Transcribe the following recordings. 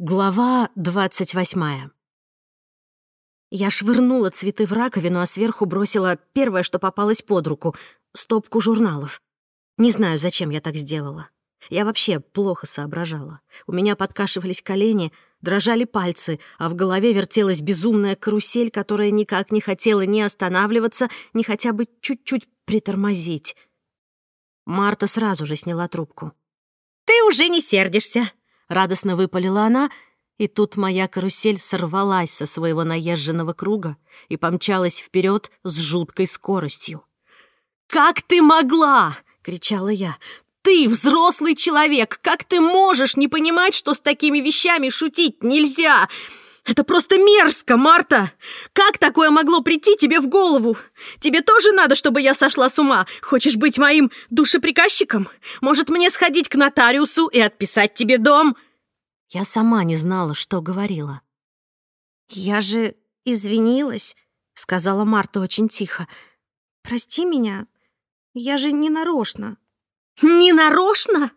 Глава 28. Я швырнула цветы в раковину, а сверху бросила первое, что попалось под руку — стопку журналов. Не знаю, зачем я так сделала. Я вообще плохо соображала. У меня подкашивались колени, дрожали пальцы, а в голове вертелась безумная карусель, которая никак не хотела ни останавливаться, ни хотя бы чуть-чуть притормозить. Марта сразу же сняла трубку. «Ты уже не сердишься!» Радостно выпалила она, и тут моя карусель сорвалась со своего наезженного круга и помчалась вперед с жуткой скоростью. «Как ты могла!» — кричала я. «Ты взрослый человек! Как ты можешь не понимать, что с такими вещами шутить нельзя? Это просто мерзко, Марта! Как такое могло прийти тебе в голову? Тебе тоже надо, чтобы я сошла с ума? Хочешь быть моим душеприказчиком? Может, мне сходить к нотариусу и отписать тебе дом?» Я сама не знала, что говорила. «Я же извинилась», — сказала Марта очень тихо. «Прости меня, я же не нарочно». «Не нарочно?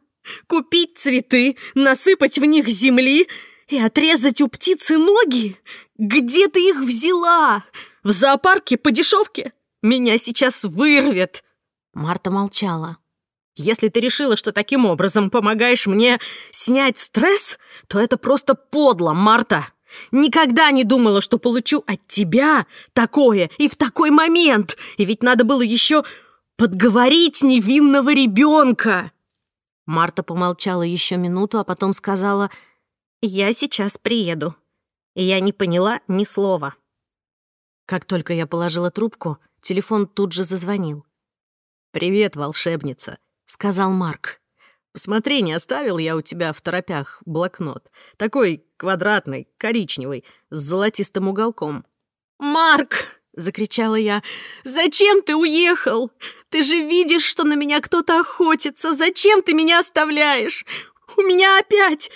Купить цветы, насыпать в них земли?» и отрезать у птицы ноги? Где ты их взяла? В зоопарке по дешевке? Меня сейчас вырвет!» Марта молчала. «Если ты решила, что таким образом помогаешь мне снять стресс, то это просто подло, Марта!» Никогда не думала, что получу от тебя такое и в такой момент. И ведь надо было еще подговорить невинного ребенка. Марта помолчала еще минуту, а потом сказала «Я сейчас приеду». Я не поняла ни слова. Как только я положила трубку, телефон тут же зазвонил. «Привет, волшебница», — сказал Марк. «Посмотри, не оставил я у тебя в торопях блокнот. Такой квадратный, коричневый, с золотистым уголком». «Марк!» — закричала я. «Зачем ты уехал? Ты же видишь, что на меня кто-то охотится. Зачем ты меня оставляешь? У меня опять...»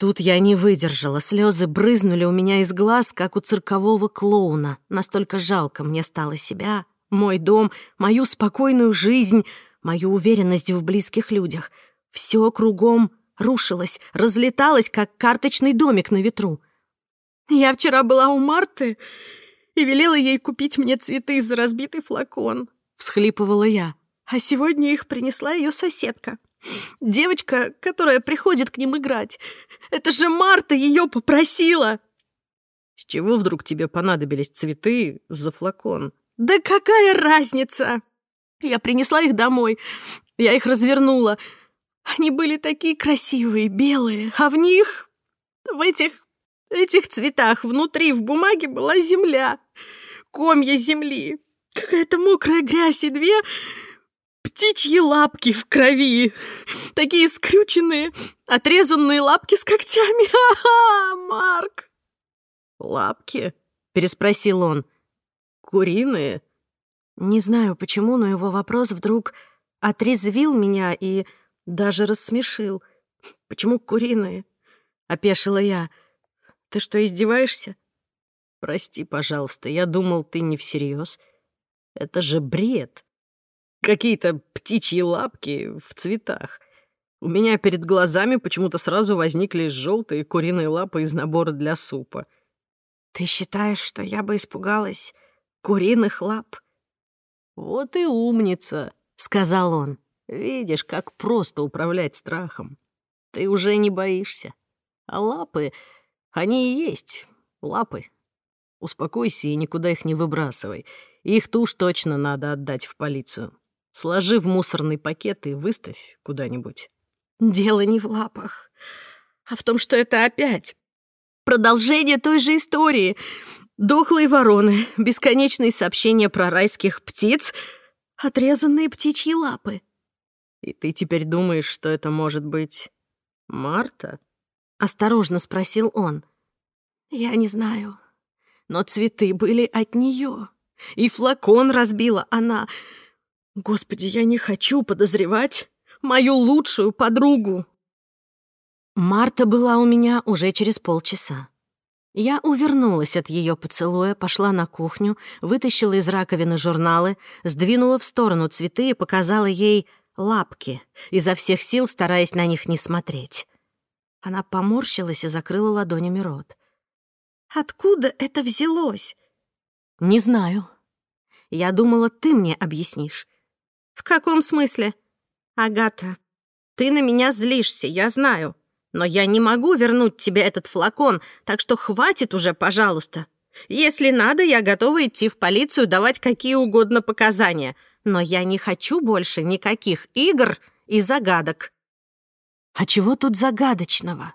Тут я не выдержала, слезы брызнули у меня из глаз, как у циркового клоуна. Настолько жалко мне стало себя, мой дом, мою спокойную жизнь, мою уверенность в близких людях. Все кругом рушилось, разлеталось, как карточный домик на ветру. Я вчера была у Марты и велела ей купить мне цветы за разбитый флакон, всхлипывала я. А сегодня их принесла ее соседка. Девочка, которая приходит к ним играть. Это же Марта ее попросила!» «С чего вдруг тебе понадобились цветы за флакон?» «Да какая разница?» Я принесла их домой. Я их развернула. Они были такие красивые, белые, а в них, в этих, этих цветах внутри в бумаге была земля, комья земли, какая-то мокрая грязь и две птичьи лапки в крови. Такие скрюченные, отрезанные лапки с когтями. Ха-ха, Марк! Лапки? Переспросил он. Куриные? Не знаю почему, но его вопрос вдруг отрезвил меня и даже рассмешил. Почему куриные? Опешила я. Ты что, издеваешься? Прости, пожалуйста, я думал, ты не всерьез. Это же бред какие-то птичьи лапки в цветах. У меня перед глазами почему-то сразу возникли желтые куриные лапы из набора для супа. «Ты считаешь, что я бы испугалась куриных лап?» «Вот и умница», — сказал он. «Видишь, как просто управлять страхом. Ты уже не боишься. А лапы, они и есть лапы. Успокойся и никуда их не выбрасывай. Их тушь точно надо отдать в полицию». Сложи в мусорный пакет и выставь куда-нибудь. Дело не в лапах, а в том, что это опять продолжение той же истории. Дохлые вороны, бесконечные сообщения про райских птиц, отрезанные птичьи лапы. И ты теперь думаешь, что это может быть Марта? Осторожно спросил он. Я не знаю, но цветы были от нее. И флакон разбила она. Господи, я не хочу подозревать мою лучшую подругу. Марта была у меня уже через полчаса. Я увернулась от ее поцелуя, пошла на кухню, вытащила из раковины журналы, сдвинула в сторону цветы и показала ей лапки, изо всех сил стараясь на них не смотреть. Она поморщилась и закрыла ладонями рот. «Откуда это взялось?» «Не знаю. Я думала, ты мне объяснишь. В каком смысле? Агата, ты на меня злишься, я знаю. Но я не могу вернуть тебе этот флакон, так что хватит уже, пожалуйста. Если надо, я готова идти в полицию, давать какие угодно показания. Но я не хочу больше никаких игр и загадок. А чего тут загадочного?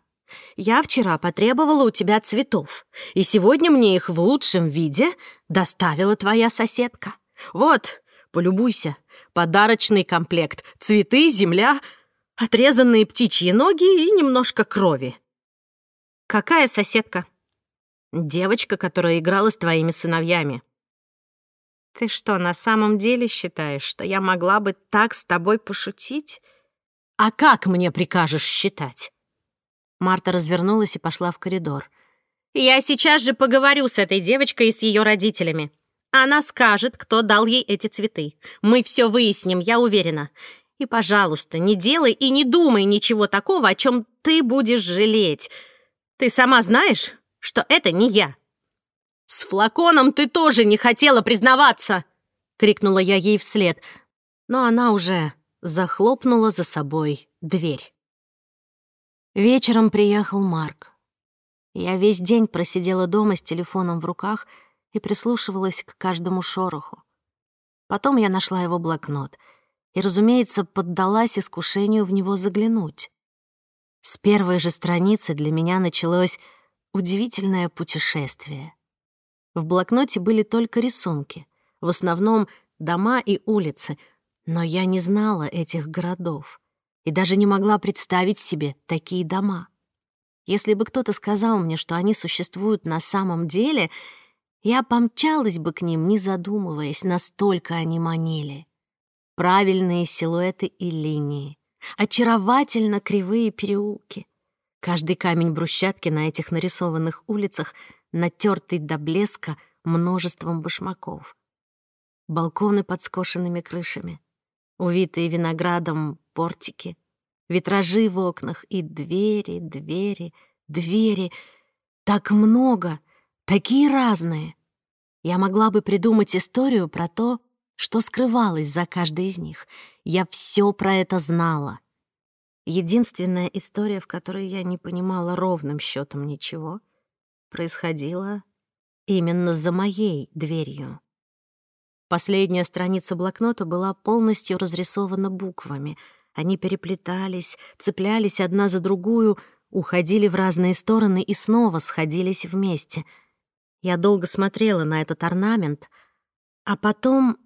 Я вчера потребовала у тебя цветов, и сегодня мне их в лучшем виде доставила твоя соседка. Вот, полюбуйся подарочный комплект. Цветы, земля, отрезанные птичьи ноги и немножко крови. Какая соседка? Девочка, которая играла с твоими сыновьями. Ты что, на самом деле считаешь, что я могла бы так с тобой пошутить? А как мне прикажешь считать? Марта развернулась и пошла в коридор. Я сейчас же поговорю с этой девочкой и с ее родителями. Она скажет, кто дал ей эти цветы. Мы все выясним, я уверена. И, пожалуйста, не делай и не думай ничего такого, о чем ты будешь жалеть. Ты сама знаешь, что это не я. «С флаконом ты тоже не хотела признаваться!» — крикнула я ей вслед. Но она уже захлопнула за собой дверь. Вечером приехал Марк. Я весь день просидела дома с телефоном в руках — и прислушивалась к каждому шороху. Потом я нашла его блокнот и, разумеется, поддалась искушению в него заглянуть. С первой же страницы для меня началось удивительное путешествие. В блокноте были только рисунки, в основном дома и улицы, но я не знала этих городов и даже не могла представить себе такие дома. Если бы кто-то сказал мне, что они существуют на самом деле — я помчалась бы к ним, не задумываясь, настолько они манили. Правильные силуэты и линии, очаровательно кривые переулки. Каждый камень брусчатки на этих нарисованных улицах натертый до блеска множеством башмаков. Балконы под скошенными крышами, увитые виноградом портики, витражи в окнах и двери, двери, двери. Так много — такие разные. Я могла бы придумать историю про то, что скрывалось за каждой из них. Я все про это знала. Единственная история, в которой я не понимала ровным счетом ничего, происходила именно за моей дверью. Последняя страница блокнота была полностью разрисована буквами. Они переплетались, цеплялись одна за другую, уходили в разные стороны и снова сходились вместе — я долго смотрела на этот орнамент, а потом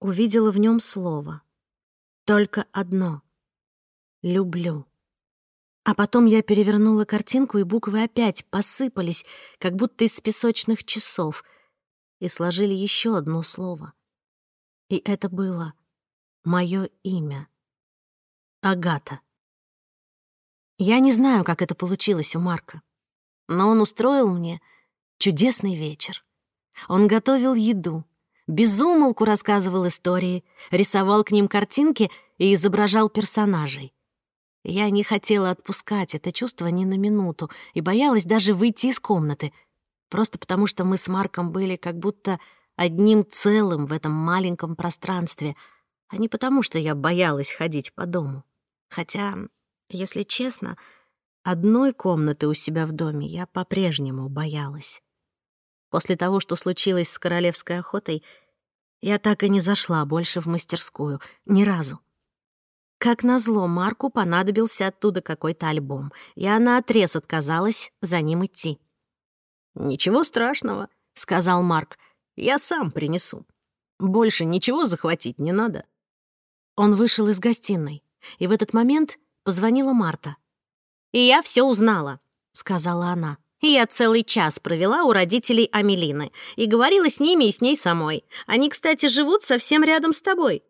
увидела в нем слово. Только одно — «люблю». А потом я перевернула картинку, и буквы опять посыпались, как будто из песочных часов, и сложили еще одно слово. И это было мое имя. Агата. Я не знаю, как это получилось у Марка, но он устроил мне — Чудесный вечер. Он готовил еду, безумолку рассказывал истории, рисовал к ним картинки и изображал персонажей. Я не хотела отпускать это чувство ни на минуту и боялась даже выйти из комнаты, просто потому что мы с Марком были как будто одним целым в этом маленьком пространстве, а не потому что я боялась ходить по дому. Хотя, если честно, одной комнаты у себя в доме я по-прежнему боялась после того, что случилось с королевской охотой, я так и не зашла больше в мастерскую, ни разу. Как назло, Марку понадобился оттуда какой-то альбом, и она отрез отказалась за ним идти. «Ничего страшного», — сказал Марк, — «я сам принесу. Больше ничего захватить не надо». Он вышел из гостиной, и в этот момент позвонила Марта. «И я все узнала», — сказала она. Я целый час провела у родителей Амелины и говорила с ними и с ней самой. Они, кстати, живут совсем рядом с тобой».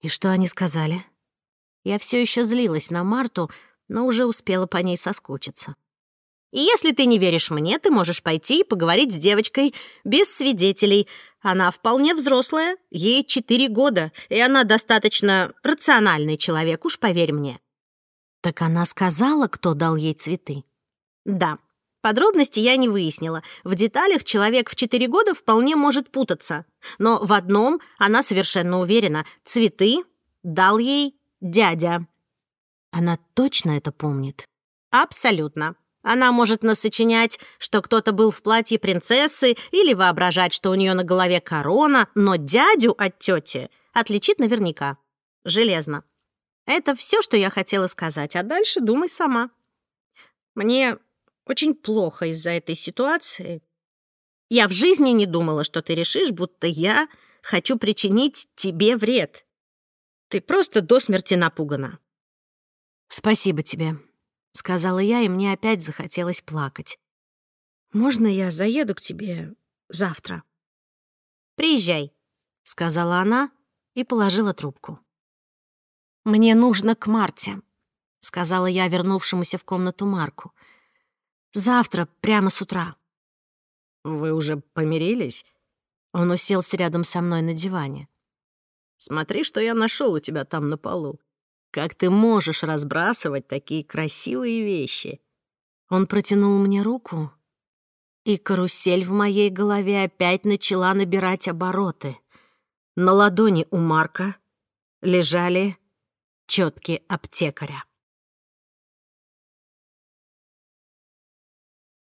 «И что они сказали?» Я все еще злилась на Марту, но уже успела по ней соскучиться. «И если ты не веришь мне, ты можешь пойти и поговорить с девочкой без свидетелей. Она вполне взрослая, ей четыре года, и она достаточно рациональный человек, уж поверь мне». «Так она сказала, кто дал ей цветы?» «Да, Подробности я не выяснила. В деталях человек в 4 года вполне может путаться. Но в одном она совершенно уверена. Цветы дал ей дядя. Она точно это помнит? Абсолютно. Она может насочинять, что кто-то был в платье принцессы или воображать, что у нее на голове корона, но дядю от тети отличит наверняка. Железно. Это все, что я хотела сказать, а дальше думай сама. Мне очень плохо из-за этой ситуации. Я в жизни не думала, что ты решишь, будто я хочу причинить тебе вред. Ты просто до смерти напугана». «Спасибо тебе», — сказала я, и мне опять захотелось плакать. «Можно я заеду к тебе завтра?» «Приезжай», — сказала она и положила трубку. «Мне нужно к Марте», — сказала я вернувшемуся в комнату Марку. Завтра, прямо с утра». «Вы уже помирились?» Он уселся рядом со мной на диване. «Смотри, что я нашел у тебя там на полу. Как ты можешь разбрасывать такие красивые вещи?» Он протянул мне руку, и карусель в моей голове опять начала набирать обороты. На ладони у Марка лежали четкие аптекаря.